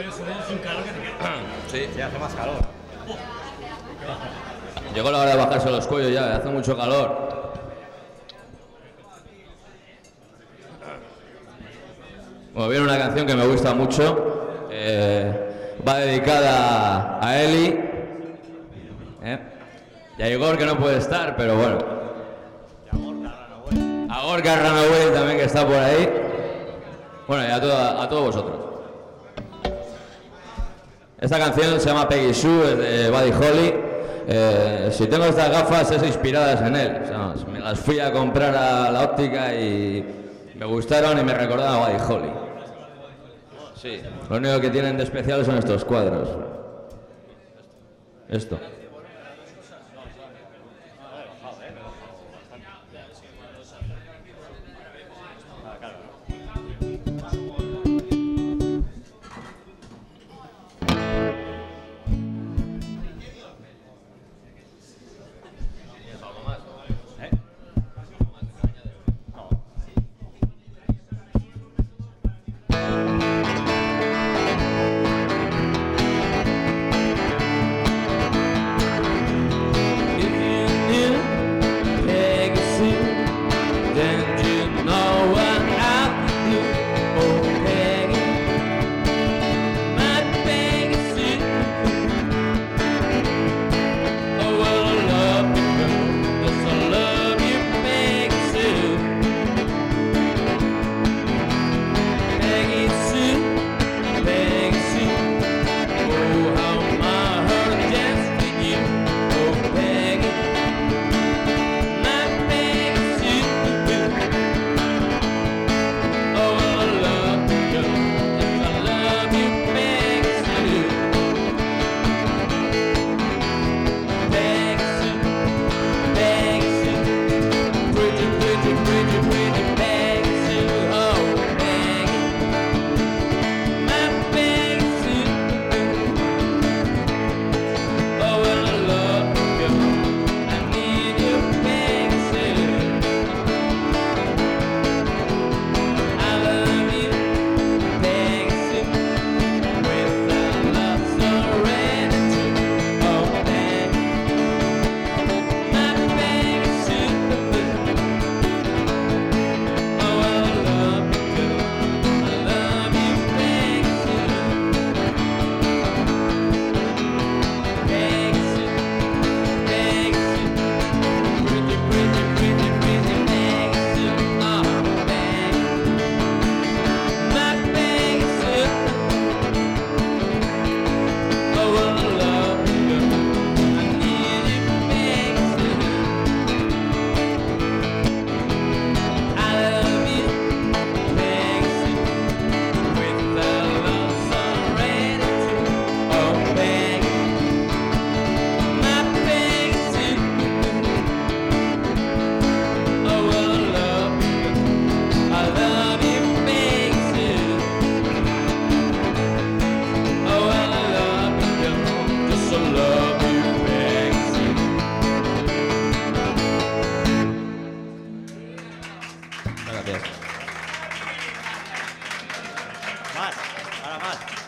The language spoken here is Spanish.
Sí. Sí, hace más calor. Llegó la hora de bajarse los cuellos ya, hace mucho calor. Bueno, viene una canción que me gusta mucho. eh, va dedicada a Eli. ¿eh? Y a Igor que no puede estar, pero bueno. A Gorka Ranaway también que está por ahí. Bueno, y a, toda- a todos vosotros. Esta canción se llama Peggy Sue, es de Buddy Holly. Eh, si tengo estas gafas es inspiradas en él. Me las fui a comprar a la óptica y me gustaron y me recordaban a Buddy Holly. Sí, lo único que tienen de especial son estos cuadros. Esto. and you know Mara, para Mara.